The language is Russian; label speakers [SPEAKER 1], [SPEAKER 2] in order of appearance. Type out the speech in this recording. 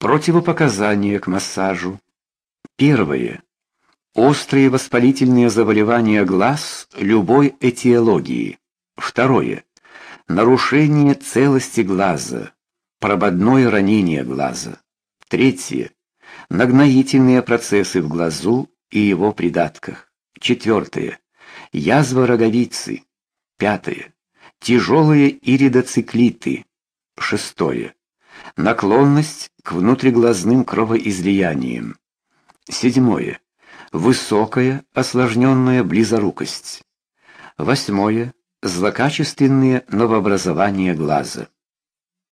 [SPEAKER 1] Противопоказания к массажу. Первое. Острые воспалительные заболевания глаз любой этиологии. Второе. Нарушение целости глаза. Прободное ранение глаза. Третье. Нагноительные процессы в глазу и его придатках. Четвертое. Язва роговицы. Пятое. Тяжелые иридоциклиты. Шестое. Наклонность к внутриглазным кровоизлияниям. Седьмое высокая осложненная близорукость. Восьмое злокачественные новообразования глаза.